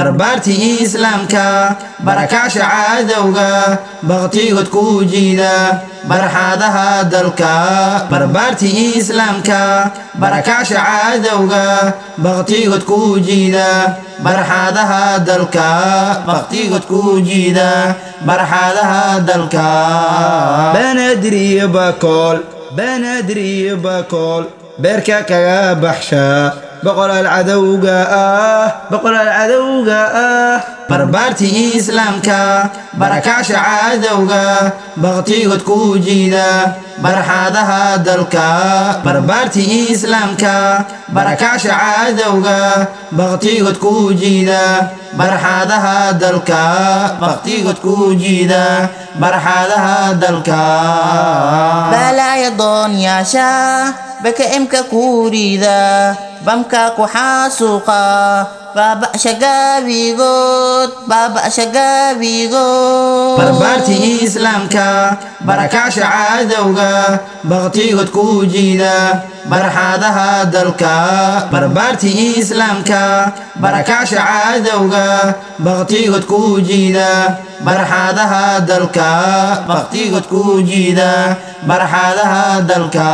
barbaartii islaamka barakaasha caadowga baktigood ku jiida barxaadaha dalka. Barbaartii islaamka barakaasha caadowga baktigood ku jiida barxaadaha dalka. Baktigood ku jiida barxaadaha dalka. Banaadir iyo bakool banaadir bakool beerka kaga baxsha boqolaal cadowga ah boqolaal cadowga ah. Barbaartii islaamka barakaasha caadowga baktigood ku jiida barxaadaha dalka. Barbaartii islaamka barakaasha caadowga baktigood ku jiida barxaadaha dalka. Baktigood ku jiida barxaadaha dalka. Balaya doonyaasha baka-imka kuuriida bamka ku baaba'sha gaabigood baaba'sha gaabigood barbaartii islaamka barakaasha caadowga baktigood ku jiida barxaadaha dalka. Barbaartii islaamka barakaasha caadowga baktigood ku jiida barxaadaha dalka. Baktigood ku jiida barxaadaha dalka